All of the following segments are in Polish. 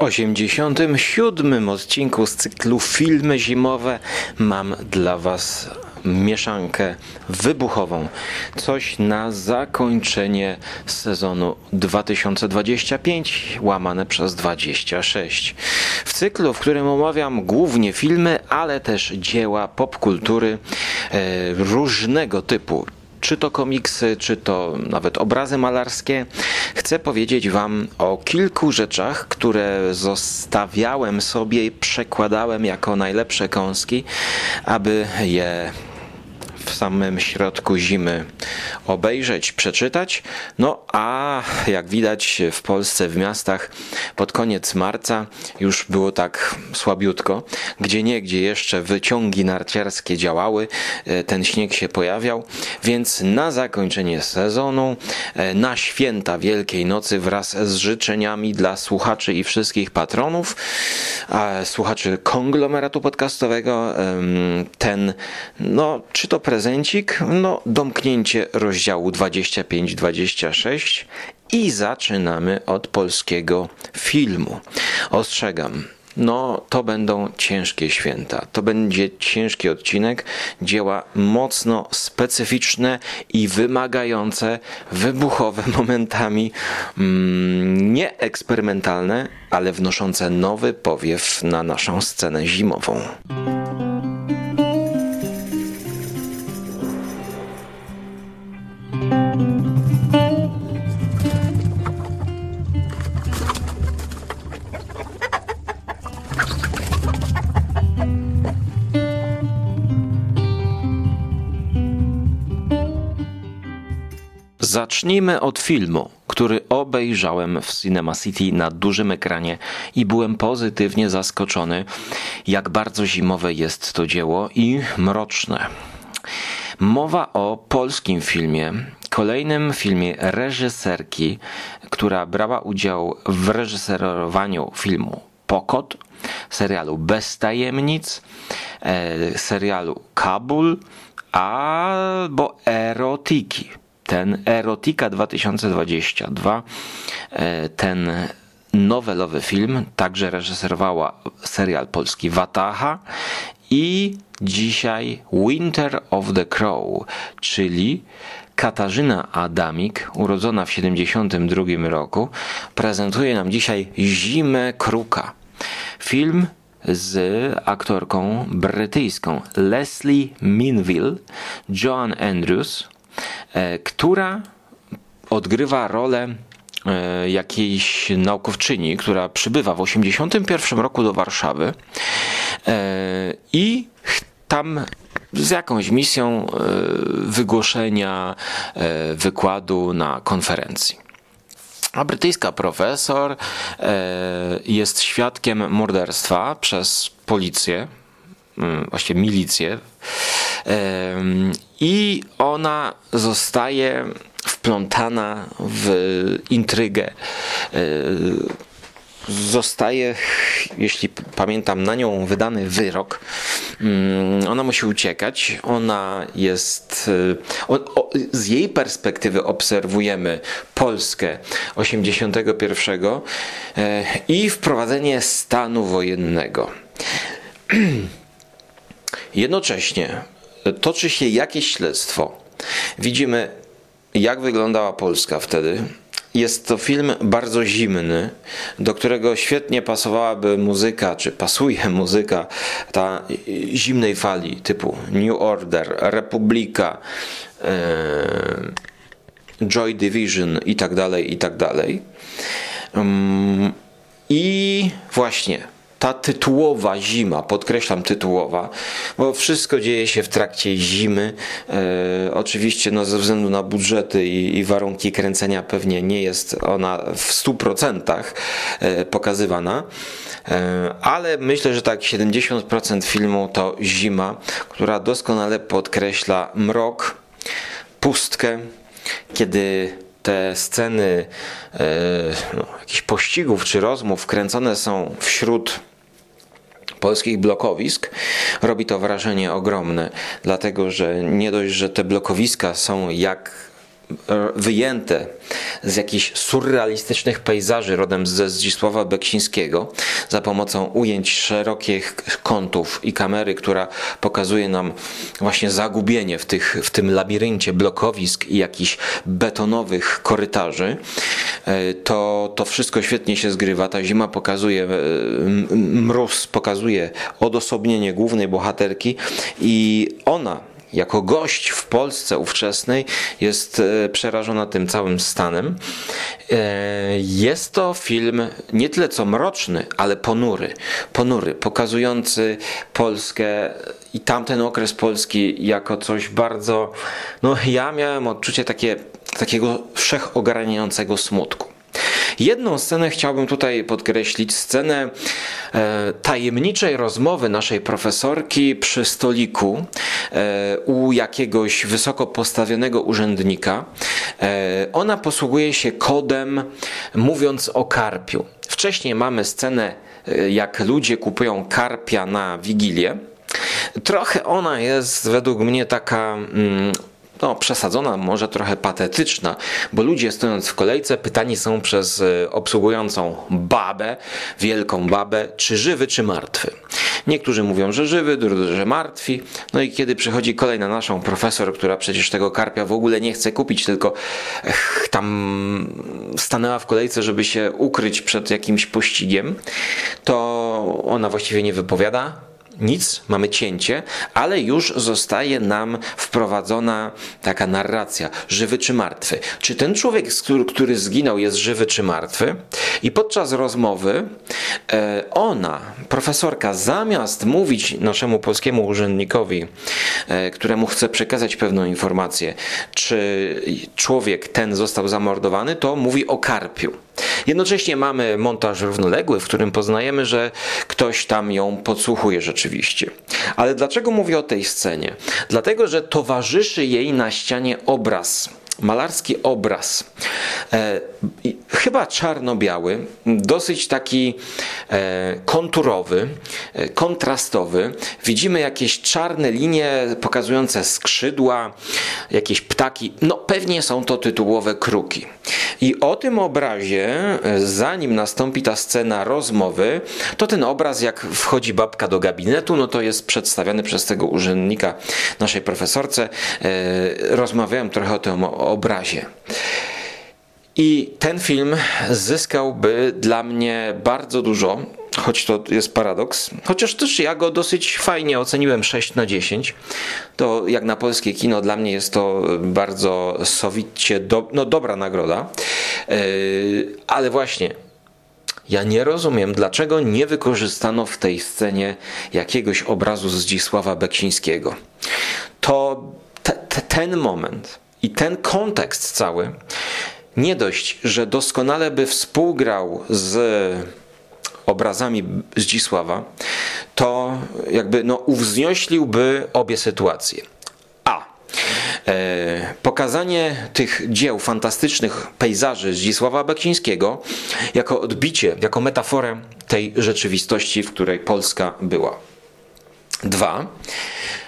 87 odcinku z cyklu Filmy Zimowe mam dla Was mieszankę wybuchową. Coś na zakończenie sezonu 2025 łamane przez 26. W cyklu, w którym omawiam głównie filmy, ale też dzieła popkultury e, różnego typu czy to komiksy, czy to nawet obrazy malarskie, chcę powiedzieć Wam o kilku rzeczach, które zostawiałem sobie i przekładałem jako najlepsze kąski, aby je w samym środku zimy obejrzeć, przeczytać. No a jak widać w Polsce, w miastach pod koniec marca już było tak słabiutko. Gdzie nie, gdzie jeszcze wyciągi narciarskie działały, e, ten śnieg się pojawiał, więc na zakończenie sezonu, e, na święta Wielkiej Nocy wraz z życzeniami dla słuchaczy i wszystkich patronów, słuchaczy konglomeratu podcastowego, ten, no, czy to prezencik, no, domknięcie rozdziału 25-26 i zaczynamy od polskiego filmu. Ostrzegam, no to będą ciężkie święta. To będzie ciężki odcinek, dzieła mocno specyficzne i wymagające, wybuchowe momentami, mm, nie eksperymentalne, ale wnoszące nowy powiew na naszą scenę zimową. Zacznijmy od filmu, który obejrzałem w Cinema City na dużym ekranie i byłem pozytywnie zaskoczony, jak bardzo zimowe jest to dzieło i mroczne. Mowa o polskim filmie, kolejnym filmie reżyserki, która brała udział w reżyserowaniu filmu Pokot, serialu Bez Tajemnic, e, serialu Kabul albo Erotiki ten Erotika 2022, e, ten nowelowy film, także reżyserowała serial polski Wataha i dzisiaj Winter of the Crow, czyli Katarzyna Adamik, urodzona w 1972 roku, prezentuje nam dzisiaj Zimę Kruka. Film z aktorką brytyjską Leslie Minville, Joan Andrews, która odgrywa rolę e, jakiejś naukowczyni, która przybywa w 1981 roku do Warszawy e, i tam z jakąś misją wygłoszenia wykładu na konferencji. A brytyjska profesor jest świadkiem morderstwa przez policję, właściwie milicję i ona zostaje wplątana w intrygę. Zostaje, jeśli pamiętam, na nią wydany wyrok. Mm, ona musi uciekać. Ona jest. E, z jej perspektywy obserwujemy Polskę 81 e, i wprowadzenie stanu wojennego. Jednocześnie toczy się jakieś śledztwo. Widzimy, jak wyglądała Polska wtedy. Jest to film bardzo zimny, do którego świetnie pasowałaby muzyka, czy pasuje muzyka ta zimnej fali typu New Order, Republika, e, Joy Division i tak dalej, i tak dalej. Mm, I właśnie ta tytułowa zima, podkreślam tytułowa, bo wszystko dzieje się w trakcie zimy. E, oczywiście no, ze względu na budżety i, i, warunki kręcenia pewnie nie jest ona w 100% e, pokazywana, e, ale myślę, że tak 70% filmu to zima, która doskonale podkreśla mrok, pustkę, kiedy te sceny e, no, jakichś pościgów czy rozmów kręcone są wśród polskich blokowisk, robi to wrażenie ogromne, dlatego że nie dość, że te blokowiska są jak wyjęte z jakichś surrealistycznych pejzaży rodem ze Zdzisława Beksińskiego za pomocą ujęć szerokich kątów i kamery, która pokazuje nam właśnie zagubienie w, tych, w tym labiryncie blokowisk i jakichś betonowych korytarzy, e, to, to wszystko świetnie się zgrywa. Ta zima pokazuje, e, mróz pokazuje odosobnienie głównej bohaterki i ona jako gość w Polsce ówczesnej jest e, przerażona tym całym stanem. E, jest to film nie tyle co mroczny, ale ponury. Ponury, pokazujący Polskę i tamten okres Polski jako coś bardzo. No, ja miałem odczucie takie, takiego wszechogarniającego smutku. Jedną scenę chciałbym tutaj podkreślić, scenę e, tajemniczej rozmowy naszej profesorki przy stoliku e, u jakiegoś wysoko postawionego urzędnika. E, ona posługuje się kodem mówiąc o karpiu. Wcześniej mamy scenę, e, jak ludzie kupują karpia na Wigilię. Trochę ona jest według mnie taka mm, no, przesadzona, może trochę patetyczna, bo ludzie stojąc w kolejce pytani są przez e, obsługującą babę, wielką babę, czy żywy, czy martwy. Niektórzy mówią, że żywy, drudzy, że martwi. No i kiedy przychodzi kolej na naszą profesor, która przecież tego karpia w ogóle nie chce kupić, tylko ech, tam stanęła w kolejce, żeby się ukryć przed jakimś pościgiem, to ona właściwie nie wypowiada nic, mamy cięcie, ale już zostaje nam wprowadzona taka narracja, żywy czy martwy. Czy ten człowiek, który zginął, jest żywy czy martwy? I podczas rozmowy e, ona, profesorka, zamiast mówić naszemu polskiemu urzędnikowi, e, któremu chce przekazać pewną informację, czy człowiek ten został zamordowany, to mówi o karpiu. Jednocześnie mamy montaż równoległy, w którym poznajemy, że ktoś tam ją podsłuchuje rzeczywiście. Ale dlaczego mówię o tej scenie? Dlatego, że towarzyszy jej na ścianie obraz malarski obraz, e, chyba czarno-biały, dosyć taki e, konturowy, e, kontrastowy. Widzimy jakieś czarne linie pokazujące skrzydła, jakieś ptaki. No pewnie są to tytułowe kruki. I o tym obrazie, e, zanim nastąpi ta scena rozmowy, to ten obraz, jak wchodzi babka do gabinetu, no to jest przedstawiany przez tego urzędnika naszej profesorce. E, rozmawiałem trochę o tym obrazie. I ten film zyskałby dla mnie bardzo dużo, choć to jest paradoks. Chociaż też ja go dosyć fajnie oceniłem 6 na 10. To jak na polskie kino dla mnie jest to bardzo sowicie do, no, dobra nagroda. Yy, ale właśnie ja nie rozumiem, dlaczego nie wykorzystano w tej scenie jakiegoś obrazu Zdzisława Beksińskiego. To te, te, ten moment i ten kontekst cały nie dość, że doskonale by współgrał z obrazami Zdzisława, to jakby no, uwzniośliłby obie sytuacje. A. E, pokazanie tych dzieł fantastycznych pejzaży Zdzisława Beksińskiego jako odbicie, jako metaforę tej rzeczywistości, w której Polska była. Dwa.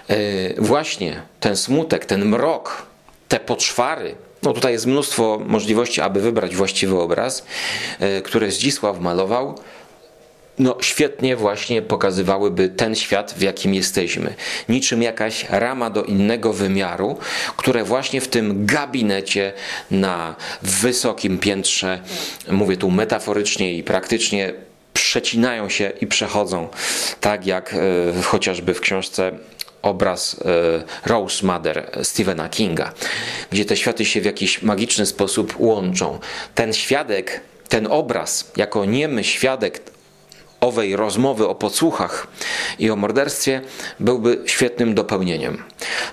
E, właśnie ten smutek, ten mrok, te poczwary, no tutaj jest mnóstwo możliwości, aby wybrać właściwy obraz, e, które Zdzisław malował. No, świetnie właśnie pokazywałyby ten świat, w jakim jesteśmy. Niczym jakaś rama do innego wymiaru, które właśnie w tym gabinecie na wysokim piętrze, mówię tu metaforycznie i praktycznie, przecinają się i przechodzą, tak jak e, chociażby w książce obraz e, Rose Mother Stephena Kinga, gdzie te światy się w jakiś magiczny sposób łączą. Ten świadek, ten obraz, jako niemy świadek owej rozmowy o podsłuchach i o morderstwie byłby świetnym dopełnieniem.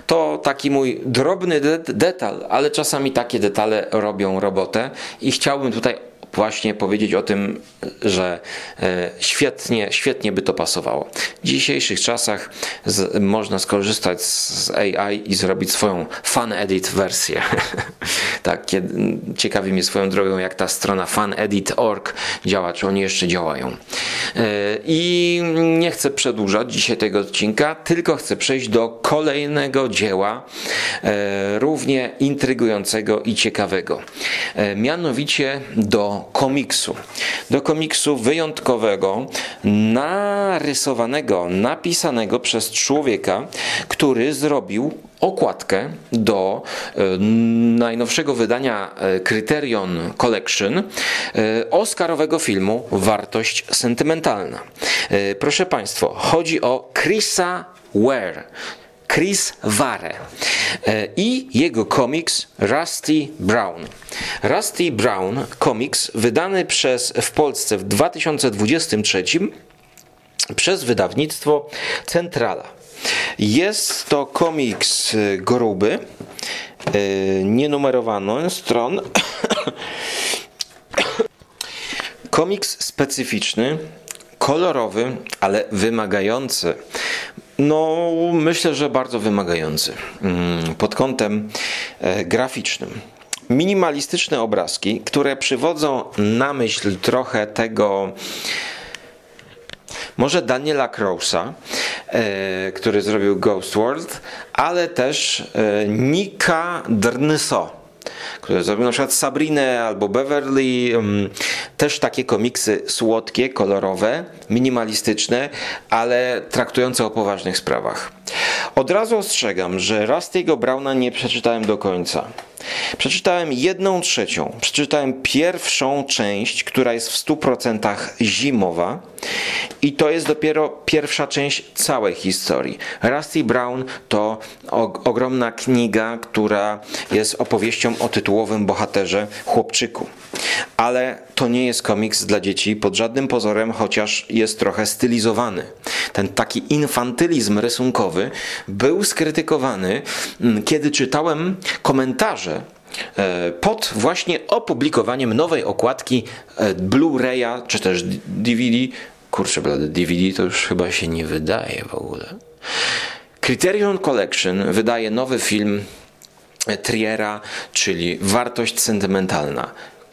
To taki mój drobny de detal, ale czasami takie detale robią robotę i chciałbym tutaj właśnie powiedzieć o tym, że e, świetnie, świetnie by to pasowało. W dzisiejszych czasach z, można skorzystać z AI i zrobić swoją fan edit wersję. tak, kiedy, ciekawi mnie swoją drogą, jak ta strona fanedit.org działa, czy oni jeszcze działają. E, I nie chcę przedłużać dzisiaj tego odcinka, tylko chcę przejść do kolejnego dzieła, e, równie intrygującego i ciekawego. Mianowicie do komiksu. Do komiksu wyjątkowego, narysowanego, napisanego przez człowieka, który zrobił okładkę do e, najnowszego wydania e, Criterion Collection e, Oscarowego filmu Wartość sentymentalna. Proszę Państwa, chodzi o Chrisa Ware. Chris Ware i jego komiks Rusty Brown. Rusty Brown komiks wydany przez w Polsce w 2023 przez wydawnictwo Centrala. Jest to komiks y, gruby, y, nienumerowany stron. komiks specyficzny, kolorowy, ale wymagający. No, myślę, że bardzo wymagający mm, pod kątem e, graficznym. Minimalistyczne obrazki, które przywodzą na myśl trochę tego może Daniela Krausa, e, który zrobił Ghost World, ale też e, Nika Drnyso który zrobił na przykład Sabrinę albo Beverly. Też takie komiksy słodkie, kolorowe, minimalistyczne, ale traktujące o poważnych sprawach. Od razu ostrzegam, że Rusty'ego Browna nie przeczytałem do końca. Przeczytałem jedną trzecią. Przeczytałem pierwszą część, która jest w 100% zimowa i to jest dopiero pierwsza część całej historii. Rusty Brown to ogromna kniga, która jest opowieścią o tytułowym bohaterze chłopczyku. Ale to nie jest komiks dla dzieci pod żadnym pozorem, chociaż jest trochę stylizowany. Ten taki infantylizm rysunkowy był skrytykowany, mm, kiedy czytałem komentarze pod właśnie opublikowaniem nowej okładki e, Blu-raya czy też DVD. Kurczę, blady, DVD to już chyba się nie wydaje w ogóle. Criterion Collection wydaje nowy film Triera, czyli Wartość sentymentalna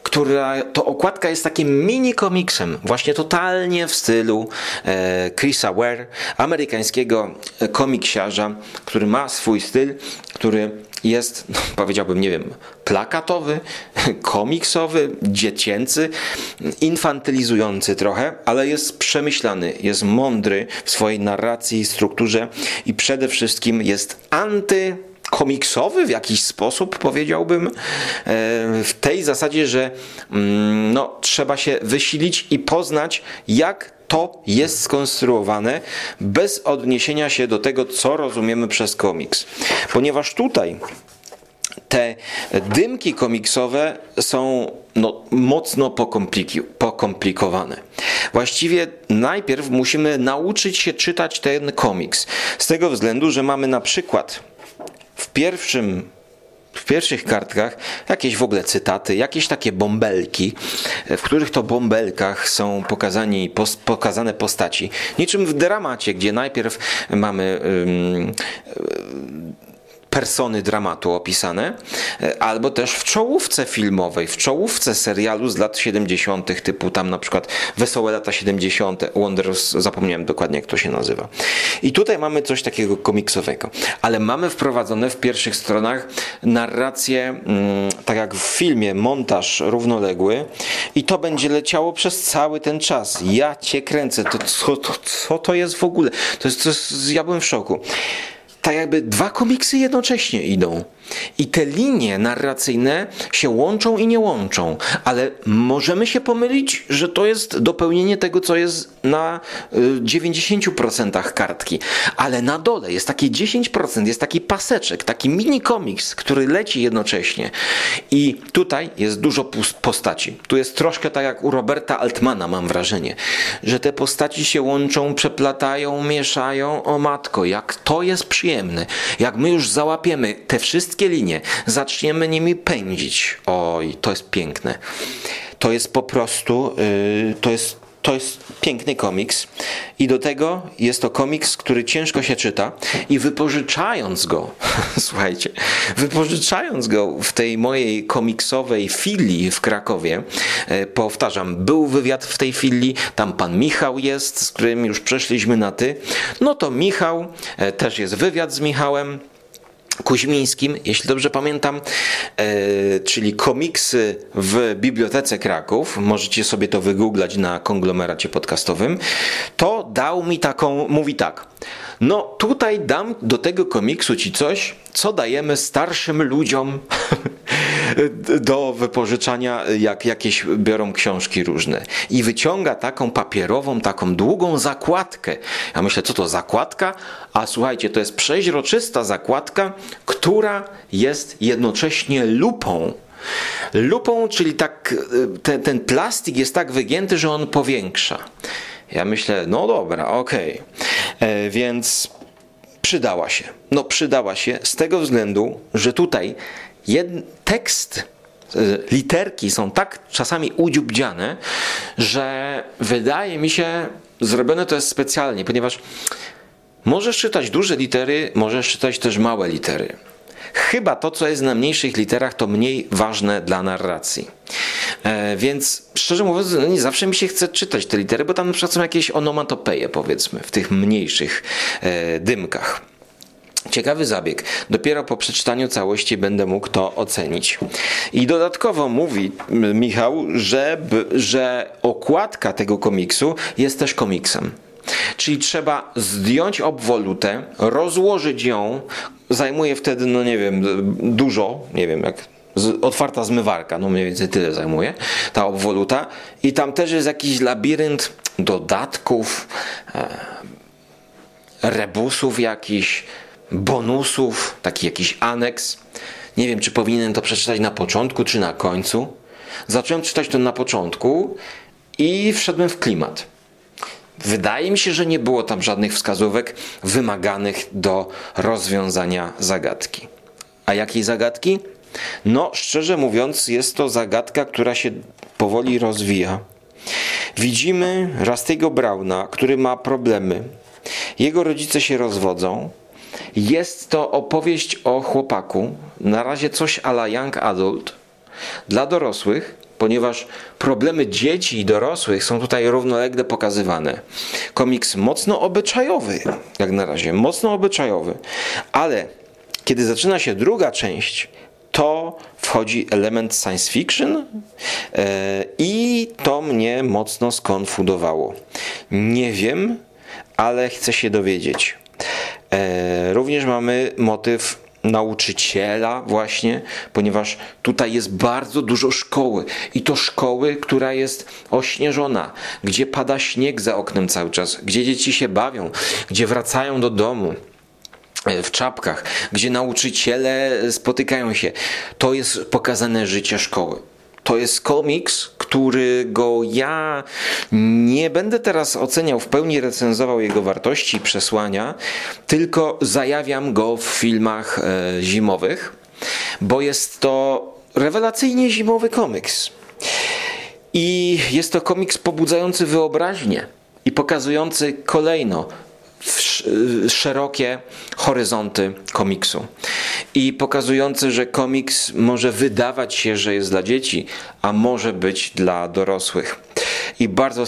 która to okładka jest takim mini komiksem, właśnie totalnie w stylu e, Chrisa Ware, amerykańskiego komiksiarza, który ma swój styl, który jest, no, powiedziałbym, nie wiem, plakatowy, komiksowy, dziecięcy, infantylizujący trochę, ale jest przemyślany, jest mądry w swojej narracji, strukturze i przede wszystkim jest anty komiksowy w jakiś sposób, powiedziałbym, e, w tej zasadzie, że mm, no, trzeba się wysilić i poznać, jak to jest skonstruowane bez odniesienia się do tego, co rozumiemy przez komiks. Ponieważ tutaj te dymki komiksowe są no, mocno pokomplikowane. Właściwie najpierw musimy nauczyć się czytać ten komiks. Z tego względu, że mamy na przykład w pierwszym w pierwszych kartkach jakieś w ogóle cytaty, jakieś takie bąbelki, w których to bąbelkach są pokazani, pos, pokazane postaci. Niczym w dramacie, gdzie najpierw mamy persony dramatu opisane, e, albo też w czołówce filmowej, w czołówce serialu z lat 70., typu tam na przykład Wesołe lata 70., Wonders, zapomniałem dokładnie jak to się nazywa. I tutaj mamy coś takiego komiksowego, ale mamy wprowadzone w pierwszych stronach narrację, mm, tak jak w filmie, montaż równoległy i to będzie leciało przez cały ten czas. Ja cię kręcę, to co to, co to jest w ogóle? To jest, to jest, ja byłem w szoku tak jakby dwa komiksy jednocześnie idą. I te linie narracyjne się łączą i nie łączą, ale możemy się pomylić, że to jest dopełnienie tego, co jest na 90% y, kartki, ale na dole jest takie 10%, jest taki paseczek, taki mini komiks, który leci jednocześnie. I tutaj jest dużo postaci. Tu jest troszkę tak jak u Roberta Altmana, mam wrażenie, że te postaci się łączą, przeplatają, mieszają. O matko, jak to jest przyjemne. Jak my już załapiemy te wszystkie linie, zaczniemy nimi pędzić. Oj, to jest piękne. To jest po prostu, yy, to jest to jest piękny komiks. I do tego jest to komiks, który ciężko się czyta. I wypożyczając go, słuchajcie, wypożyczając go w tej mojej komiksowej filii w Krakowie, e, powtarzam, był wywiad w tej filii, tam pan Michał jest, z którym już przeszliśmy na ty, no to Michał, e, też jest wywiad z Michałem, Kuźmińskim, jeśli dobrze pamiętam, e, czyli komiksy w Bibliotece Kraków, możecie sobie to wygooglać na konglomeracie podcastowym, to dał mi taką, mówi tak, no tutaj dam do tego komiksu ci coś, co dajemy starszym ludziom do wypożyczania, jak jakieś biorą książki różne. I wyciąga taką papierową, taką długą zakładkę. Ja myślę, co to zakładka? A słuchajcie, to jest przeźroczysta zakładka, która jest jednocześnie lupą. Lupą, czyli tak, ten, ten plastik jest tak wygięty, że on powiększa. Ja myślę, no dobra, okej. Okay. Więc przydała się. No przydała się z tego względu, że tutaj tekst, e, literki są tak czasami udziubdziane, że wydaje mi się, zrobione to jest specjalnie, ponieważ możesz czytać duże litery, możesz czytać też małe litery. Chyba to, co jest na mniejszych literach, to mniej ważne dla narracji. E, więc szczerze mówiąc, no nie zawsze mi się chce czytać te litery, bo tam na przykład są jakieś onomatopeje, powiedzmy, w tych mniejszych e, dymkach. Ciekawy zabieg. Dopiero po przeczytaniu całości będę mógł to ocenić. I dodatkowo mówi Michał, że, że okładka tego komiksu jest też komiksem. Czyli trzeba zdjąć obwolutę, rozłożyć ją, zajmuje wtedy, no nie wiem, dużo, nie wiem jak otwarta zmywarka, no mniej więcej tyle zajmuje ta obwoluta i tam też jest jakiś labirynt dodatków, e, rebusów jakiś, bonusów, taki jakiś aneks. Nie wiem, czy powinienem to przeczytać na początku, czy na końcu. Zacząłem czytać to na początku i wszedłem w klimat. Wydaje mi się, że nie było tam żadnych wskazówek wymaganych do rozwiązania zagadki. A jakiej zagadki? No, szczerze mówiąc, jest to zagadka, która się powoli rozwija. Widzimy Rastiego Brauna, który ma problemy. Jego rodzice się rozwodzą. Jest to opowieść o chłopaku, na razie coś ala young adult, dla dorosłych, ponieważ problemy dzieci i dorosłych są tutaj równolegle pokazywane. Komiks mocno obyczajowy, jak na razie, mocno obyczajowy, ale kiedy zaczyna się druga część, to wchodzi element science fiction e, i to mnie mocno skonfudowało. Nie wiem, ale chcę się dowiedzieć. E, również mamy motyw nauczyciela właśnie, ponieważ tutaj jest bardzo dużo szkoły i to szkoły, która jest ośnieżona, gdzie pada śnieg za oknem cały czas, gdzie dzieci się bawią, gdzie wracają do domu e, w czapkach, gdzie nauczyciele spotykają się. To jest pokazane życie szkoły. To jest komiks, którego ja nie będę teraz oceniał, w pełni recenzował jego wartości i przesłania, tylko zajawiam go w filmach e, zimowych, bo jest to rewelacyjnie zimowy komiks. I jest to komiks pobudzający wyobraźnię i pokazujący kolejno szerokie horyzonty komiksu. I pokazujący, że komiks może wydawać się, że jest dla dzieci, a może być dla dorosłych i bardzo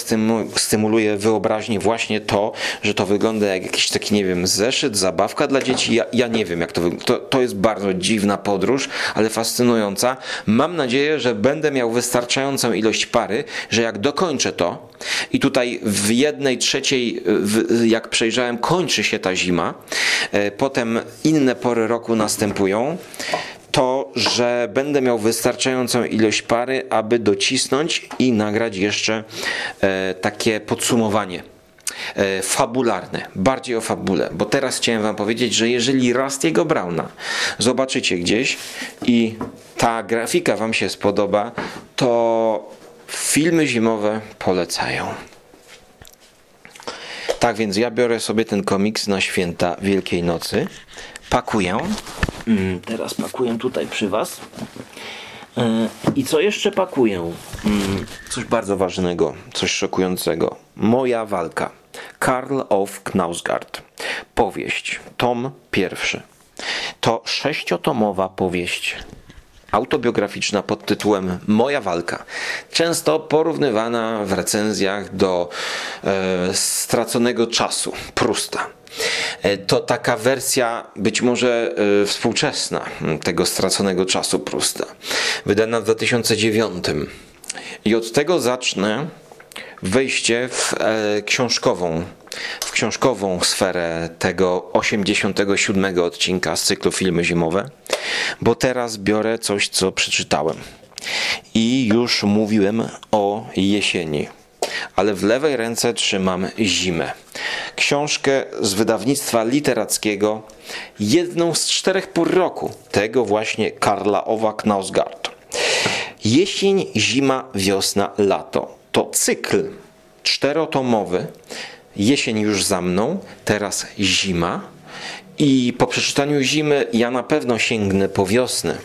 stymuluje wyobraźnię właśnie to, że to wygląda jak jakiś taki, nie wiem, zeszyt, zabawka dla dzieci. Ja, ja nie wiem, jak to wygląda. To, to jest bardzo dziwna podróż, ale fascynująca. Mam nadzieję, że będę miał wystarczającą ilość pary, że jak dokończę to i tutaj w jednej trzeciej, jak przejrzałem, kończy się ta zima, e, potem inne pory roku następują, że będę miał wystarczającą ilość pary, aby docisnąć i nagrać jeszcze e, takie podsumowanie e, fabularne, bardziej o fabule, bo teraz chciałem wam powiedzieć, że jeżeli Rustiego Brauna zobaczycie gdzieś i ta grafika wam się spodoba, to filmy zimowe polecają. Tak więc ja biorę sobie ten komiks na święta Wielkiej Nocy, pakuję Mm, teraz pakuję tutaj przy Was. E, I co jeszcze pakuję? Mm, coś bardzo ważnego, coś szokującego. Moja walka. Karl of Knausgard. Powieść. Tom pierwszy. To sześciotomowa powieść autobiograficzna pod tytułem Moja walka, często porównywana w recenzjach do e, straconego czasu Prusta. E, to taka wersja być może e, współczesna tego straconego czasu Prusta, wydana w 2009. I od tego zacznę wejście w e, książkową, w książkową sferę tego 87 odcinka z cyklu Filmy Zimowe, bo teraz biorę coś, co przeczytałem. I już mówiłem o jesieni, ale w lewej ręce trzymam zimę. Książkę z wydawnictwa literackiego, jedną z czterech pór roku, tego właśnie Karla Owa Knausgard. Jesień, zima, wiosna, lato to cykl czterotomowy. Jesień już za mną, teraz zima. I po przeczytaniu zimy ja na pewno sięgnę po wiosnę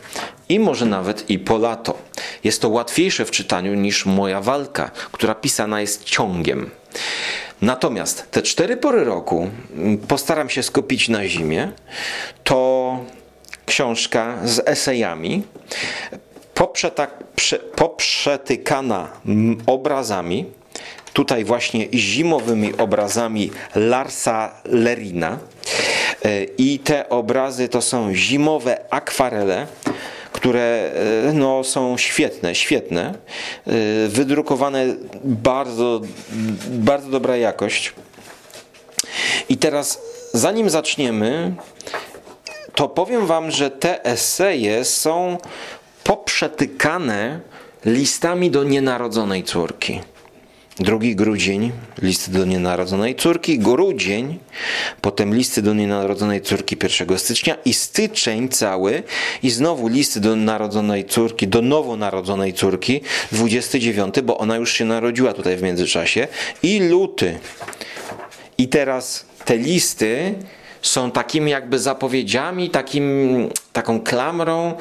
i może nawet i po lato. Jest to łatwiejsze w czytaniu niż moja walka, która pisana jest ciągiem. Natomiast te cztery pory roku mm, postaram się skupić na zimie. To książka z esejami, poprzetykana obrazami, tutaj właśnie zimowymi obrazami Larsa Lerina. E, I te obrazy to są zimowe akwarele, które e, no, są świetne, świetne. E, wydrukowane bardzo, bardzo dobra jakość. I teraz, zanim zaczniemy, to powiem Wam, że te eseje są poprzetykane listami do nienarodzonej córki. Drugi grudzień, listy do nienarodzonej córki, grudzień, potem listy do nienarodzonej córki 1 stycznia i styczeń cały. I znowu listy do narodzonej córki, do nowonarodzonej córki 29, bo ona już się narodziła tutaj w międzyczasie. I luty. I teraz te listy są takimi jakby zapowiedziami, takim, taką klamrą,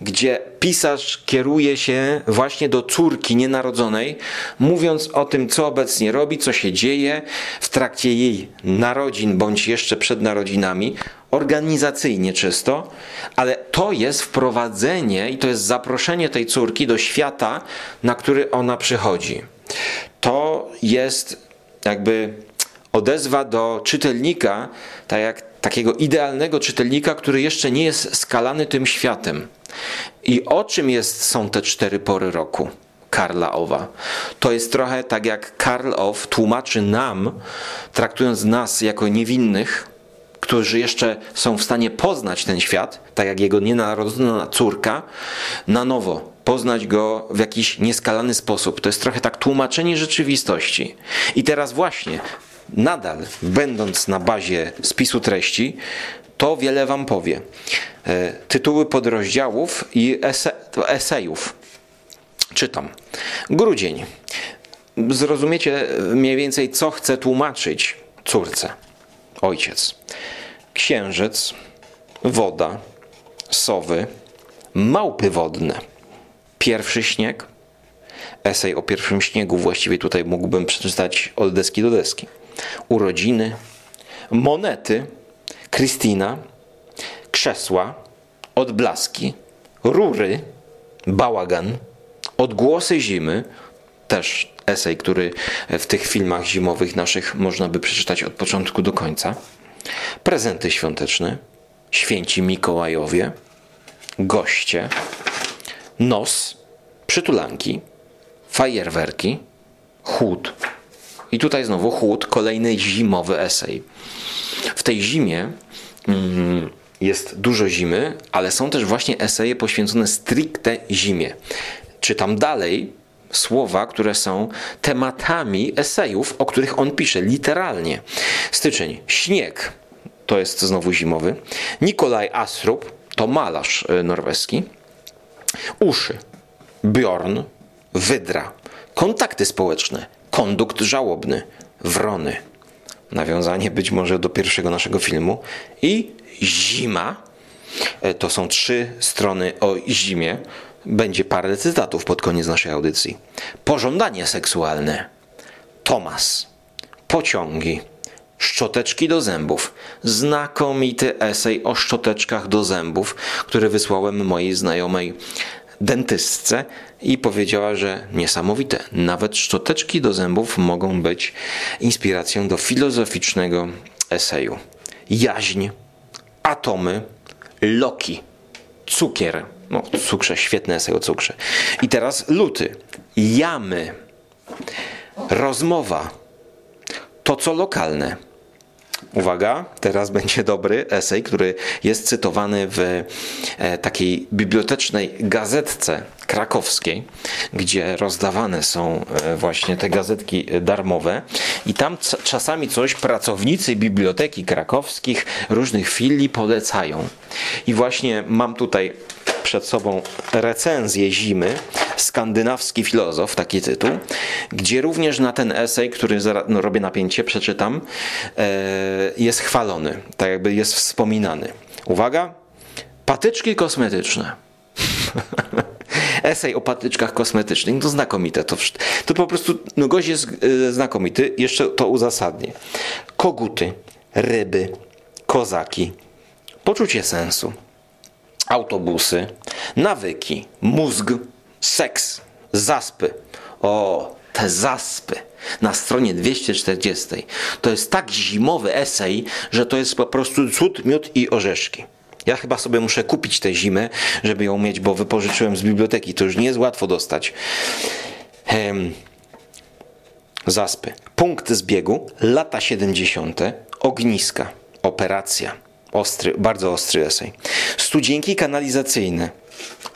gdzie pisarz kieruje się właśnie do córki nienarodzonej, mówiąc o tym, co obecnie robi, co się dzieje w trakcie jej narodzin bądź jeszcze przed narodzinami, organizacyjnie czysto, ale to jest wprowadzenie i to jest zaproszenie tej córki do świata, na który ona przychodzi. To jest jakby odezwa do czytelnika, tak jak takiego idealnego czytelnika, który jeszcze nie jest skalany tym światem. I o czym jest, są te cztery pory roku? Karla Owa. To jest trochę tak jak Karl Ow tłumaczy nam, traktując nas jako niewinnych, którzy jeszcze są w stanie poznać ten świat, tak jak jego nienarodzona córka, na nowo, poznać go w jakiś nieskalany sposób. To jest trochę tak tłumaczenie rzeczywistości. I teraz właśnie, nadal będąc na bazie spisu treści, to wiele Wam powie. E, tytuły podrozdziałów i ese, esejów. Czytam. Grudzień. Zrozumiecie mniej więcej, co chce tłumaczyć córce. Ojciec. Księżyc, woda, sowy, małpy wodne. Pierwszy śnieg. Esej o pierwszym śniegu właściwie tutaj mógłbym przeczytać od deski do deski. Urodziny, monety, Kristina, krzesła, odblaski, rury, bałagan, odgłosy zimy, też esej, który w tych filmach zimowych naszych można by przeczytać od początku do końca, prezenty świąteczne, święci Mikołajowie, goście, nos, przytulanki, fajerwerki, chłód. I tutaj znowu chłód, kolejny zimowy esej. W tej zimie mm, jest dużo zimy, ale są też właśnie eseje poświęcone stricte zimie. Czytam dalej słowa, które są tematami esejów, o których on pisze literalnie. Styczeń, śnieg, to jest znowu zimowy. Nikolaj Asrup, to malarz e, norweski. Uszy, Bjorn, Wydra, kontakty społeczne, kondukt żałobny, wrony. Nawiązanie być może do pierwszego naszego filmu. I zima. E, to są trzy strony o zimie. będzie parę cytatów pod koniec naszej audycji. Pożądanie seksualne. Tomas. Pociągi. Szczoteczki do zębów. Znakomity esej o szczoteczkach do zębów, który wysłałem mojej znajomej dentystce i powiedziała, że niesamowite. Nawet szczoteczki do zębów mogą być inspiracją do filozoficznego eseju. Jaźń, atomy, loki, cukier. No, cukrze, świetne esej o cukrze. I teraz luty. Jamy. Rozmowa. To, co lokalne Uwaga, teraz będzie dobry esej, który jest cytowany w e, takiej bibliotecznej gazetce krakowskiej, gdzie rozdawane są e, właśnie te gazetki darmowe i tam czasami coś pracownicy biblioteki krakowskich różnych filii polecają. I właśnie mam tutaj przed sobą recenzję zimy, skandynawski filozof, taki tytuł, gdzie również na ten esej, który zaraz, no, robię napięcie, przeczytam, e, jest chwalony, tak jakby jest wspominany. Uwaga, patyczki kosmetyczne. esej o patyczkach kosmetycznych, to znakomite. To, to po prostu, no gość jest e, znakomity, jeszcze to uzasadnię. Koguty, ryby, kozaki, poczucie sensu autobusy, nawyki, mózg, seks, zaspy. O, te zaspy na stronie 240. To jest tak zimowy esej, że to jest po prostu cud, miód i orzeszki. Ja chyba sobie muszę kupić tę zimę, żeby ją mieć, bo wypożyczyłem z biblioteki. To już nie jest łatwo dostać. Ehm, zaspy. Punkt zbiegu, lata 70. Ogniska. Operacja Ostry, bardzo ostry esej. Studzienki kanalizacyjne.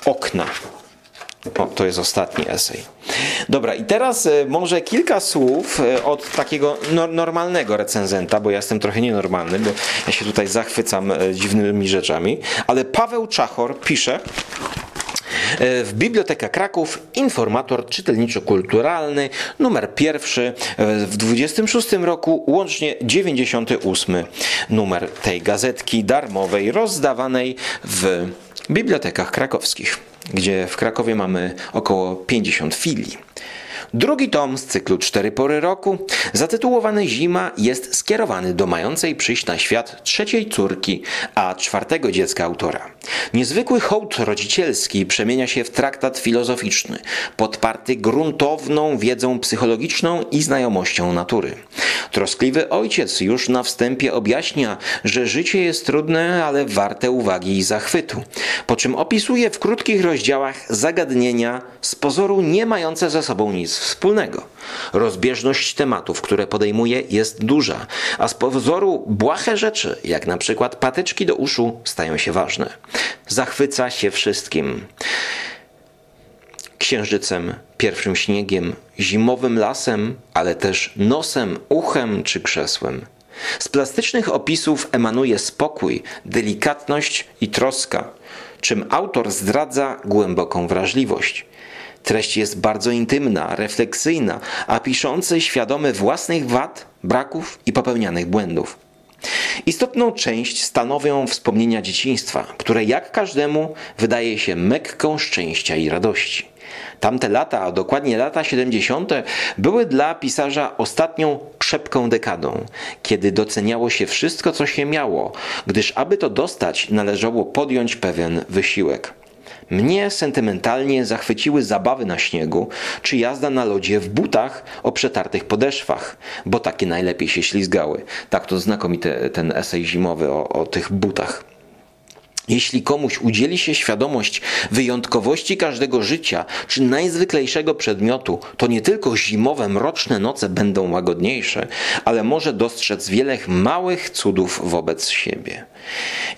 Okna. O, to jest ostatni esej. Dobra, i teraz e, może kilka słów e, od takiego normalnego recenzenta, bo ja jestem trochę nienormalny, bo ja się tutaj zachwycam e, dziwnymi rzeczami, ale Paweł Czachor pisze w Biblioteka Kraków informator czytelniczo-kulturalny numer pierwszy w 26 roku, łącznie 98 numer tej gazetki darmowej rozdawanej w bibliotekach krakowskich, gdzie w Krakowie mamy około 50 filii. Drugi tom z cyklu Cztery pory roku, zatytułowany Zima, jest skierowany do mającej przyjść na świat trzeciej córki, a czwartego dziecka autora. Niezwykły hołd rodzicielski przemienia się w traktat filozoficzny, podparty gruntowną wiedzą psychologiczną i znajomością natury. Troskliwy ojciec już na wstępie objaśnia, że życie jest trudne, ale warte uwagi i zachwytu, po czym opisuje w krótkich rozdziałach zagadnienia z pozoru nie mające ze sobą nic wspólnego. Rozbieżność tematów, które podejmuje, jest duża, a z pozoru błahe rzeczy, jak na przykład patyczki do uszu, stają się ważne. Zachwyca się wszystkim księżycem, pierwszym śniegiem, zimowym lasem, ale też nosem, uchem czy krzesłem. Z plastycznych opisów emanuje spokój, delikatność i troska, czym autor zdradza głęboką wrażliwość. Treść jest bardzo intymna, refleksyjna, a piszący świadomy własnych wad, braków i popełnianych błędów. Istotną część stanowią wspomnienia dzieciństwa, które jak każdemu wydaje się mekką szczęścia i radości. Tamte lata, a dokładnie lata 70., były dla pisarza ostatnią krzepką dekadą, kiedy doceniało się wszystko, co się miało, gdyż aby to dostać, należało podjąć pewien wysiłek. Mnie sentymentalnie zachwyciły zabawy na śniegu, czy jazda na lodzie w butach o przetartych podeszwach, bo takie najlepiej się ślizgały. Tak to znakomity ten esej zimowy o, o tych butach. Jeśli komuś udzieli się świadomość wyjątkowości każdego życia czy najzwyklejszego przedmiotu, to nie tylko zimowe, mroczne noce będą łagodniejsze, ale może dostrzec wiele małych cudów wobec siebie.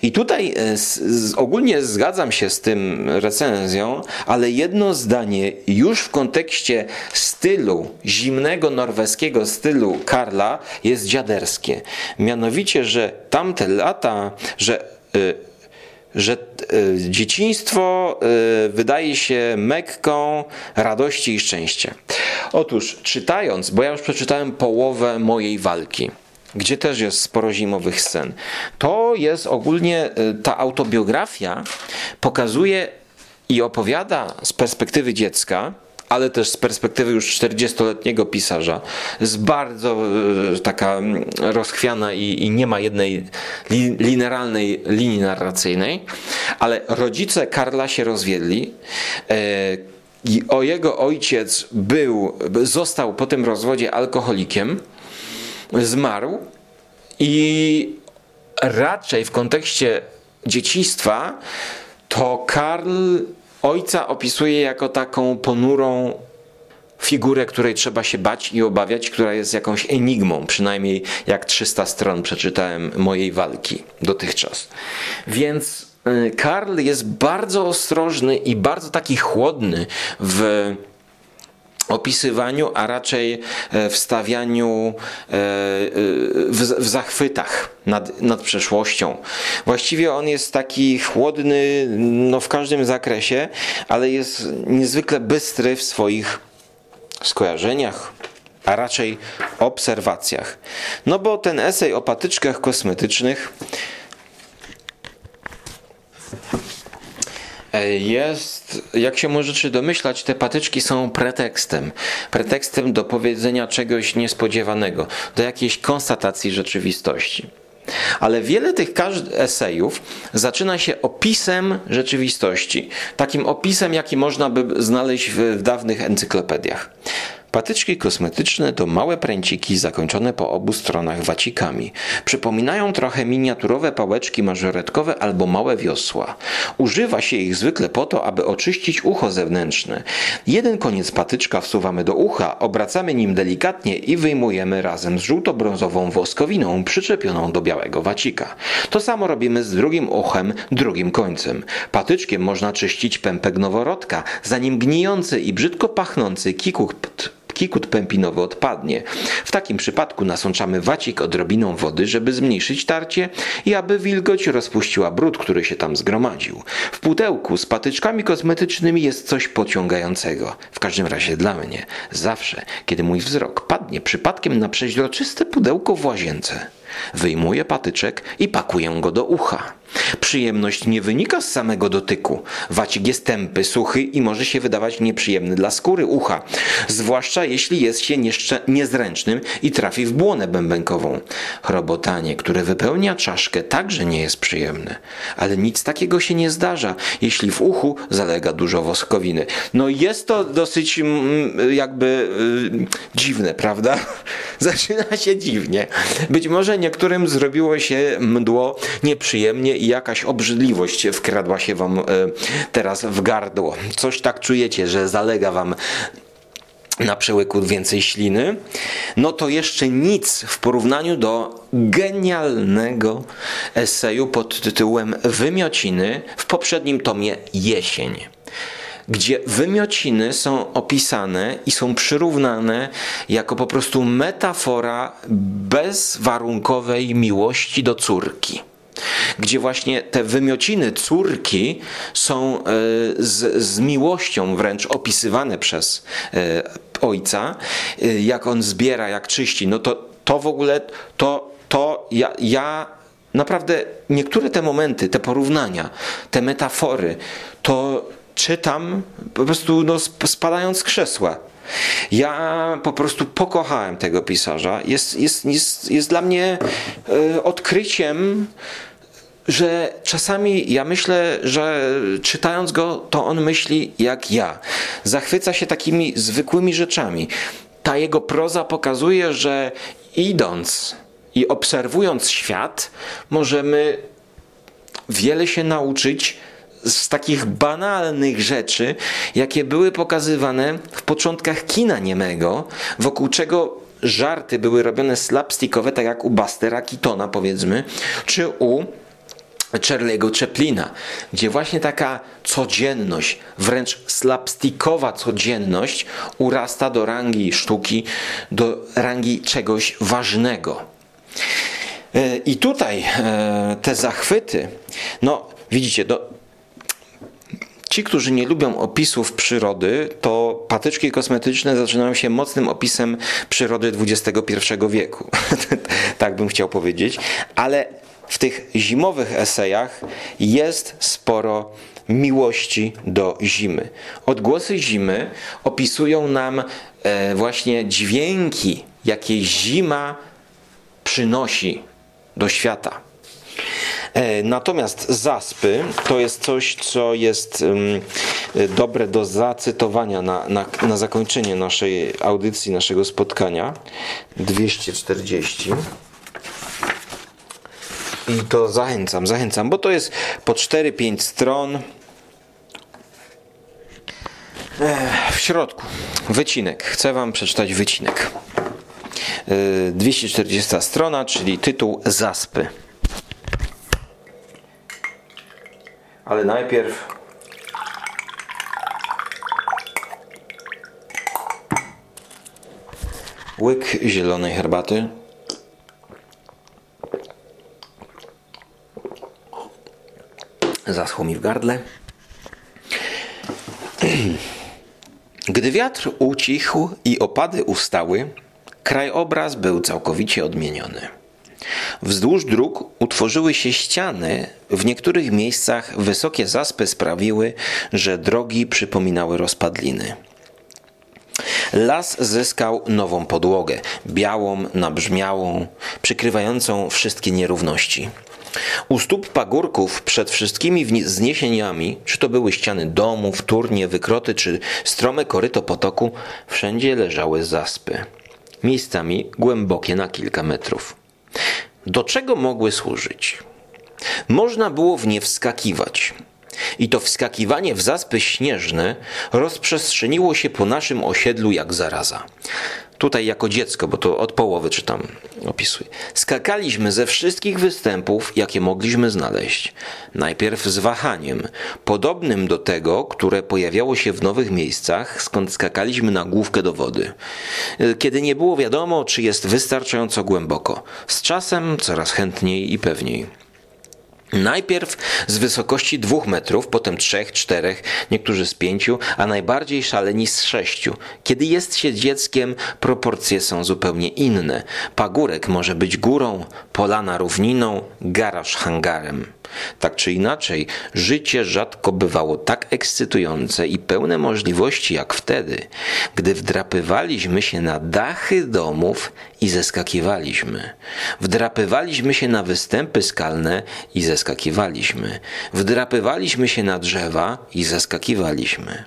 I tutaj e, z, z, ogólnie zgadzam się z tym recenzją, ale jedno zdanie już w kontekście stylu, zimnego norweskiego stylu Karla jest dziaderskie. Mianowicie, że tamte lata, że y, że e, dzieciństwo e, wydaje się mekką radości i szczęścia. Otóż czytając, bo ja już przeczytałem połowę mojej walki, gdzie też jest sporo zimowych scen, to jest ogólnie e, ta autobiografia pokazuje i opowiada z perspektywy dziecka, ale też z perspektywy już 40-letniego pisarza, jest bardzo e, taka mm, rozchwiana i, i nie ma jednej li, linii narracyjnej, ale rodzice Karla się rozwiedli. E, i o jego ojciec był, został po tym rozwodzie alkoholikiem, zmarł i raczej w kontekście dzieciństwa to Karl ojca opisuje jako taką ponurą figurę, której trzeba się bać i obawiać, która jest jakąś enigmą, przynajmniej jak 300 stron przeczytałem mojej walki dotychczas. Więc y, Karl jest bardzo ostrożny i bardzo taki chłodny w opisywaniu, a raczej e, w stawianiu e, e, w, w zachwytach nad, nad przeszłością. Właściwie on jest taki chłodny no, w każdym zakresie, ale jest niezwykle bystry w swoich skojarzeniach, a raczej obserwacjach. No bo ten esej o patyczkach kosmetycznych jest, jak się możecie domyślać, te patyczki są pretekstem. Pretekstem do powiedzenia czegoś niespodziewanego, do jakiejś konstatacji rzeczywistości. Ale wiele tych esejów zaczyna się opisem rzeczywistości. Takim opisem, jaki można by znaleźć w dawnych encyklopediach. Patyczki kosmetyczne to małe pręciki zakończone po obu stronach wacikami. Przypominają trochę miniaturowe pałeczki mażoretkowe albo małe wiosła. Używa się ich zwykle po to, aby oczyścić ucho zewnętrzne. Jeden koniec patyczka wsuwamy do ucha, obracamy nim delikatnie i wyjmujemy razem z żółto-brązową woskowiną przyczepioną do białego wacika. To samo robimy z drugim uchem, drugim końcem. Patyczkiem można czyścić pępek noworodka, zanim gnijący i brzydko pachnący kikut kikut pępinowy odpadnie. W takim przypadku nasączamy wacik odrobiną wody, żeby zmniejszyć tarcie i aby wilgoć rozpuściła brud, który się tam zgromadził. W pudełku z patyczkami kosmetycznymi jest coś pociągającego. W każdym razie dla mnie. Zawsze, kiedy mój wzrok padnie przypadkiem na przeźroczyste pudełko w łazience. Wyjmuję patyczek i pakuję go do ucha. Przyjemność nie wynika z samego dotyku. Wacik jest tępy, suchy i może się wydawać nieprzyjemny dla skóry ucha, zwłaszcza jeśli jest się niezręcznym i trafi w błonę bębenkową. Chrobotanie, które wypełnia czaszkę, także nie jest przyjemne. Ale nic takiego się nie zdarza, jeśli w uchu zalega dużo woskowiny. No jest to dosyć mm, jakby yy, dziwne, prawda? Zaczyna się dziwnie. Być może niektórym zrobiło się mdło nieprzyjemnie i jakaś obrzydliwość wkradła się wam e, teraz w gardło. Coś tak czujecie, że zalega wam na przełyku więcej śliny, no to jeszcze nic w porównaniu do genialnego eseju pod tytułem Wymiociny w poprzednim tomie Jesień gdzie wymiociny są opisane i są przyrównane jako po prostu metafora bezwarunkowej miłości do córki gdzie właśnie te wymiociny córki są e, z, z miłością wręcz opisywane przez e, ojca, e, jak on zbiera, jak czyści, no to, to w ogóle, to, to ja, ja naprawdę niektóre te momenty, te porównania, te metafory, to czytam po prostu no, spadając z krzesła. Ja po prostu pokochałem tego pisarza. Jest, jest, jest, jest dla mnie e, odkryciem, że czasami ja myślę, że czytając go, to on myśli jak ja. Zachwyca się takimi zwykłymi rzeczami. Ta jego proza pokazuje, że idąc i obserwując świat, możemy wiele się nauczyć z takich banalnych rzeczy, jakie były pokazywane w początkach kina niemego, wokół czego żarty były robione slapstickowe, tak jak u Bustera Keatona powiedzmy, czy u Charlie'ego Chaplina, gdzie właśnie taka codzienność, wręcz slapstickowa codzienność urasta do rangi sztuki, do rangi czegoś ważnego. E, I tutaj e, te zachwyty, no widzicie, do, Ci, którzy nie lubią opisów przyrody, to patyczki kosmetyczne zaczynają się mocnym opisem przyrody XXI wieku. tak bym chciał powiedzieć. Ale w tych zimowych esejach jest sporo miłości do zimy. Odgłosy zimy opisują nam e, właśnie dźwięki, jakie zima przynosi do świata. E, natomiast zaspy to jest coś, co jest dobre do zacytowania na, na, na zakończenie naszej audycji, naszego spotkania. 240. I to zachęcam, zachęcam, bo to jest po 4-5 stron. W środku wycinek. Chcę Wam przeczytać wycinek. 240 e, strona, czyli tytuł Zaspy. Ale najpierw łyk zielonej herbaty. Zaschło mi w gardle. Gdy wiatr ucichł i opady ustały, krajobraz był całkowicie odmieniony. Wzdłuż dróg utworzyły się ściany, w niektórych miejscach wysokie zaspy sprawiły, że drogi przypominały rozpadliny. Las zyskał nową podłogę, białą, nabrzmiałą, przykrywającą wszystkie nierówności. U stóp pagórków przed wszystkimi wzniesieniami, czy to były ściany domów, turnie, wykroty, czy strome koryto potoku, wszędzie leżały zaspy. Miejscami głębokie na kilka metrów. Do czego mogły służyć? Można było w nie wskakiwać. I to wskakiwanie w zaspy śnieżne rozprzestrzeniło się po naszym osiedlu jak zaraza. Tutaj jako dziecko, bo to od połowy czytam, opisuję. Skakaliśmy ze wszystkich występów, jakie mogliśmy znaleźć. Najpierw z wahaniem, podobnym do tego, które pojawiało się w nowych miejscach, skąd skakaliśmy na główkę do wody. Kiedy nie było wiadomo, czy jest wystarczająco głęboko. Z czasem coraz chętniej i pewniej. Najpierw z wysokości dwóch metrów, potem trzech, czterech, niektórzy z pięciu, a najbardziej szaleni z sześciu. Kiedy jest się dzieckiem, proporcje są zupełnie inne. Pagórek może być górą, polana równiną, garaż hangarem. Tak czy inaczej, życie rzadko bywało tak ekscytujące i pełne możliwości jak wtedy, gdy wdrapywaliśmy się na dachy domów i zeskakiwaliśmy. Wdrapywaliśmy się na występy skalne i zeskakiwaliśmy. Wdrapywaliśmy się na drzewa i zeskakiwaliśmy.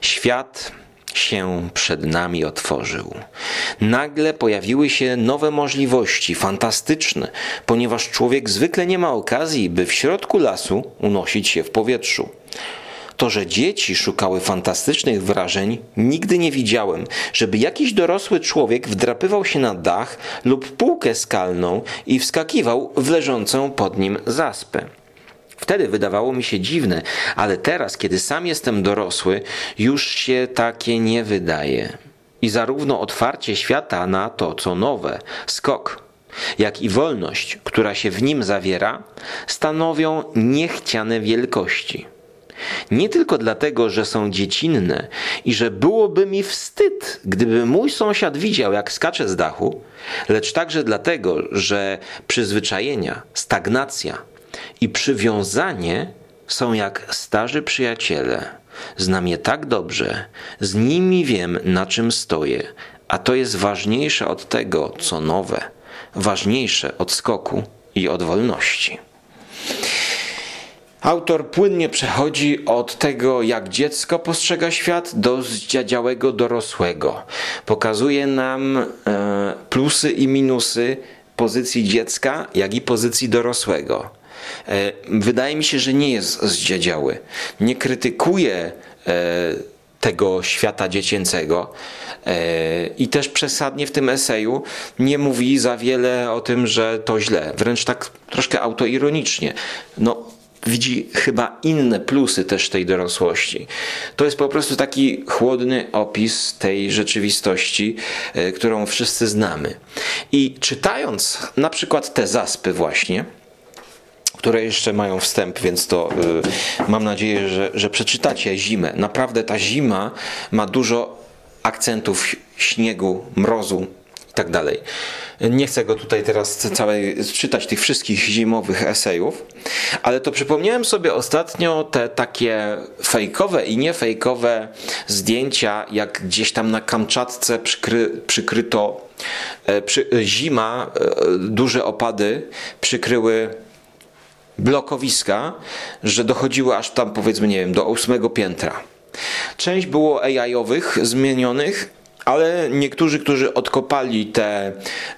Świat się przed nami otworzył. Nagle pojawiły się nowe możliwości, fantastyczne, ponieważ człowiek zwykle nie ma okazji, by w środku lasu unosić się w powietrzu. To, że dzieci szukały fantastycznych wrażeń, nigdy nie widziałem, żeby jakiś dorosły człowiek wdrapywał się na dach lub półkę skalną i wskakiwał w leżącą pod nim zaspę. Wtedy wydawało mi się dziwne, ale teraz, kiedy sam jestem dorosły, już się takie nie wydaje. I zarówno otwarcie świata na to, co nowe, skok, jak i wolność, która się w nim zawiera, stanowią niechciane wielkości. Nie tylko dlatego, że są dziecinne i że byłoby mi wstyd, gdyby mój sąsiad widział, jak skaczę z dachu, lecz także dlatego, że przyzwyczajenia, stagnacja, i przywiązanie są jak starzy przyjaciele. Znam je tak dobrze, z nimi wiem, na czym stoję, a to jest ważniejsze od tego, co nowe, ważniejsze od skoku i od wolności. Autor płynnie przechodzi od tego, jak dziecko postrzega świat, do zdziadziałego dorosłego. Pokazuje nam e, plusy i minusy pozycji dziecka, jak i pozycji dorosłego. E, wydaje mi się, że nie jest zdziadziały. Nie krytykuje e, tego świata dziecięcego e, i też przesadnie w tym eseju nie mówi za wiele o tym, że to źle. Wręcz tak troszkę autoironicznie. No, widzi chyba inne plusy też tej dorosłości. To jest po prostu taki chłodny opis tej rzeczywistości, którą wszyscy znamy. I czytając na przykład te zaspy właśnie, które jeszcze mają wstęp, więc to y, mam nadzieję, że, że przeczytacie zimę. Naprawdę ta zima ma dużo akcentów śniegu, mrozu, tak dalej. Nie chcę go tutaj teraz całej czytać tych wszystkich zimowych esejów, ale to przypomniałem sobie ostatnio te takie fejkowe i niefejkowe zdjęcia, jak gdzieś tam na Kamczatce przykry, przykryto e, przy, zima, e, duże opady przykryły blokowiska, że dochodziły aż tam powiedzmy, nie wiem, do ósmego piętra. Część było AI-owych, zmienionych, ale niektórzy, którzy odkopali te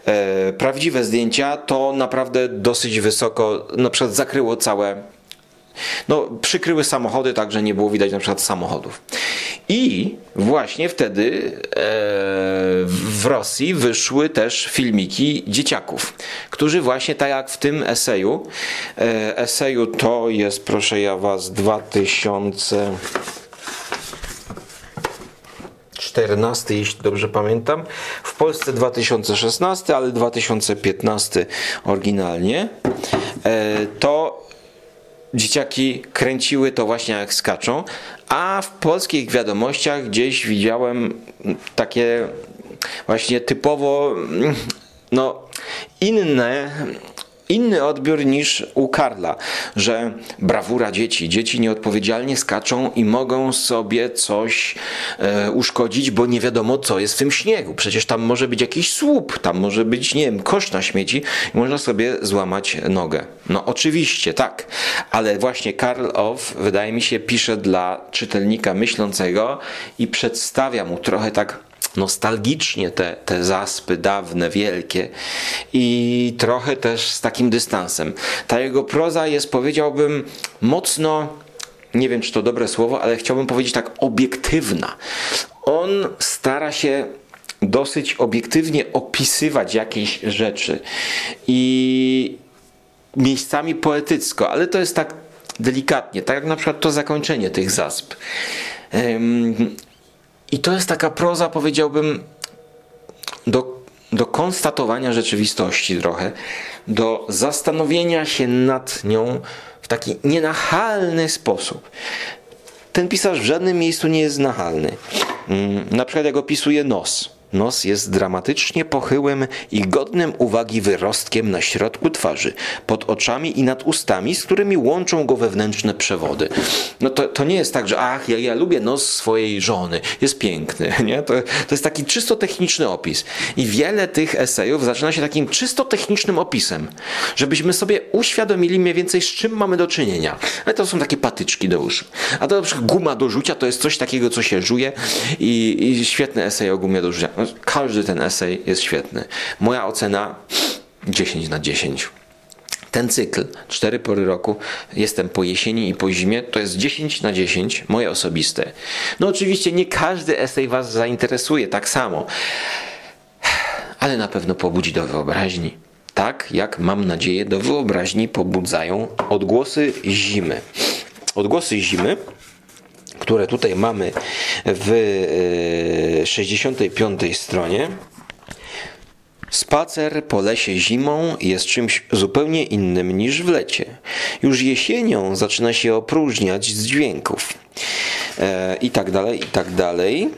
e, prawdziwe zdjęcia, to naprawdę dosyć wysoko, na przykład zakryło całe no, przykryły samochody, tak że nie było widać na przykład samochodów. I właśnie wtedy e, w Rosji wyszły też filmiki dzieciaków, którzy właśnie tak jak w tym eseju, e, eseju to jest, proszę ja was, 2000 2014, jeśli dobrze pamiętam. W Polsce 2016, ale 2015 oryginalnie. E, to dzieciaki kręciły to właśnie jak skaczą, a w polskich wiadomościach gdzieś widziałem takie właśnie typowo no inne inny odbiór niż u Karla, że brawura dzieci, dzieci nieodpowiedzialnie skaczą i mogą sobie coś e, uszkodzić, bo nie wiadomo co jest w tym śniegu. Przecież tam może być jakiś słup, tam może być, nie wiem, kosz na śmieci i można sobie złamać nogę. No oczywiście, tak, ale właśnie Karl Off, wydaje mi się, pisze dla czytelnika myślącego i przedstawia mu trochę tak nostalgicznie te, te zaspy dawne, wielkie i trochę też z takim dystansem. Ta jego proza jest, powiedziałbym, mocno, nie wiem czy to dobre słowo, ale chciałbym powiedzieć tak, obiektywna. On stara się dosyć obiektywnie opisywać jakieś rzeczy i miejscami poetycko, ale to jest tak delikatnie, tak jak na przykład to zakończenie tych zasp. I to jest taka proza, powiedziałbym, do, do konstatowania rzeczywistości trochę, do zastanowienia się nad nią w taki nienachalny sposób. Ten pisarz w żadnym miejscu nie jest nachalny. Mm, na przykład jak opisuje nos. Nos jest dramatycznie pochyłym i godnym uwagi wyrostkiem na środku twarzy, pod oczami i nad ustami, z którymi łączą go wewnętrzne przewody. No to, to nie jest tak, że ach, ja, ja lubię nos swojej żony, jest piękny. Nie? To, to jest taki czysto techniczny opis. I wiele tych esejów zaczyna się takim czysto technicznym opisem, żebyśmy sobie uświadomili mniej więcej, z czym mamy do czynienia. Ale to są takie patyczki do uszu. A to na przykład guma do rzucia to jest coś takiego, co się żuje i, i świetny esej o gumie do rzucia. Każdy ten esej jest świetny. Moja ocena 10 na 10. Ten cykl, cztery pory roku, jestem po jesieni i po zimie, to jest 10 na 10, moje osobiste. No oczywiście nie każdy esej Was zainteresuje tak samo, ale na pewno pobudzi do wyobraźni. Tak jak mam nadzieję do wyobraźni pobudzają odgłosy zimy. Odgłosy zimy które tutaj mamy w 65 e, stronie. Spacer po lesie zimą jest czymś zupełnie innym niż w lecie. Już jesienią zaczyna się opróżniać z dźwięków. E, I tak dalej, i tak dalej.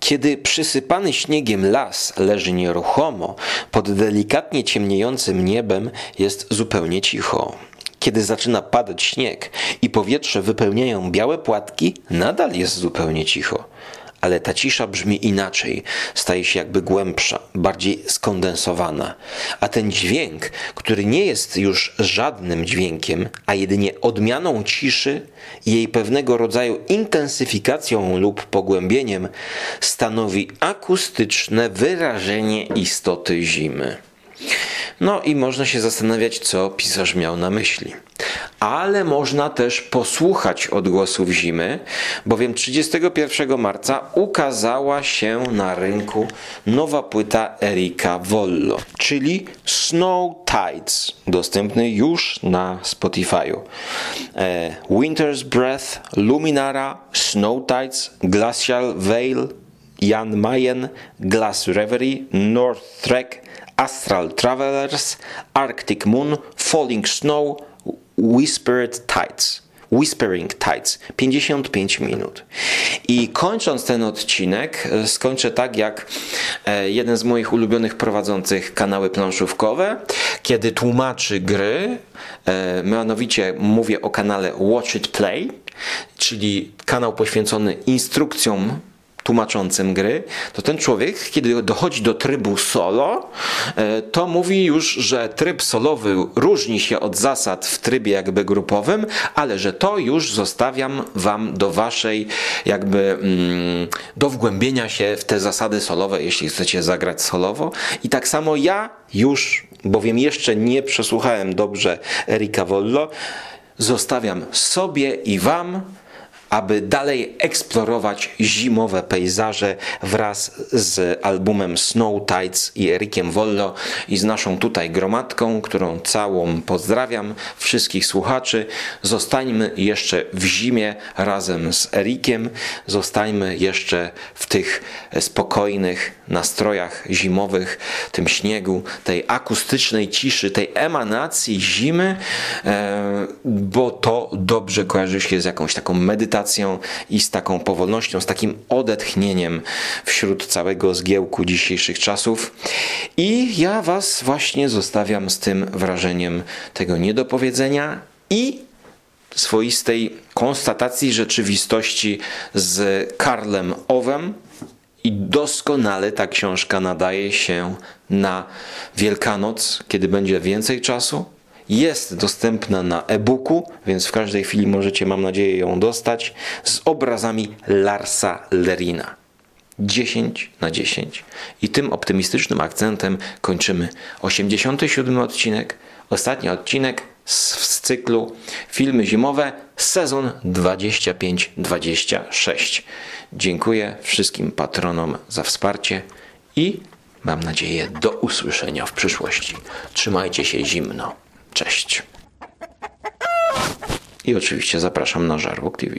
Kiedy przysypany śniegiem las leży nieruchomo, pod delikatnie ciemniejącym niebem jest zupełnie cicho. Kiedy zaczyna padać śnieg i powietrze wypełniają białe płatki, nadal jest zupełnie cicho. Ale ta cisza brzmi inaczej, staje się jakby głębsza, bardziej skondensowana. A ten dźwięk, który nie jest już żadnym dźwiękiem, a jedynie odmianą ciszy, jej pewnego rodzaju intensyfikacją lub pogłębieniem, stanowi akustyczne wyrażenie istoty zimy. No i można się zastanawiać, co pisarz miał na myśli. Ale można też posłuchać odgłosów zimy, bowiem 31 marca ukazała się na rynku nowa płyta Erika Vollo, czyli Snow Tides, dostępny już na Spotify'u. E, Winter's Breath, Luminara, Snow Tides, Glacial Veil, Jan Mayen, Glass Reverie, North Trek, Astral Travelers, Arctic Moon, Falling Snow, Whispered Tides. Whispering Tides 55 minut. I kończąc ten odcinek, e, skończę tak jak e, jeden z moich ulubionych prowadzących kanały planszówkowe, kiedy tłumaczy gry, e, mianowicie mówię o kanale Watch It Play, czyli kanał poświęcony instrukcjom tłumaczącym gry, to ten człowiek, kiedy dochodzi do trybu solo, e, to mówi już, że tryb solowy różni się od zasad w trybie jakby grupowym, ale że to już zostawiam wam do waszej jakby mm, do wgłębienia się w te zasady solowe, jeśli chcecie zagrać solowo. I tak samo ja już, bowiem jeszcze nie przesłuchałem dobrze Erika Wollo, zostawiam sobie i wam aby dalej eksplorować zimowe pejzaże wraz z albumem Snow Tides i Erikiem Wollo i z naszą tutaj gromadką, którą całą pozdrawiam wszystkich słuchaczy. Zostańmy jeszcze w zimie razem z Erikiem, zostańmy jeszcze w tych spokojnych nastrojach zimowych, tym śniegu, tej akustycznej ciszy, tej emanacji zimy, e, bo to dobrze kojarzy się z jakąś taką medytacją i z taką powolnością, z takim odetchnieniem wśród całego zgiełku dzisiejszych czasów. I ja Was właśnie zostawiam z tym wrażeniem tego niedopowiedzenia i swoistej konstatacji rzeczywistości z Karlem Owem. I doskonale ta książka nadaje się na Wielkanoc, kiedy będzie więcej czasu, jest dostępna na e-booku, więc w każdej chwili możecie, mam nadzieję, ją dostać z obrazami Larsa Lerina. 10 na 10. I tym optymistycznym akcentem kończymy 87 odcinek, ostatni odcinek z, z cyklu Filmy Zimowe, sezon 25-26. Dziękuję wszystkim patronom za wsparcie i mam nadzieję do usłyszenia w przyszłości. Trzymajcie się zimno. Cześć. I oczywiście zapraszam na Żarłok TV.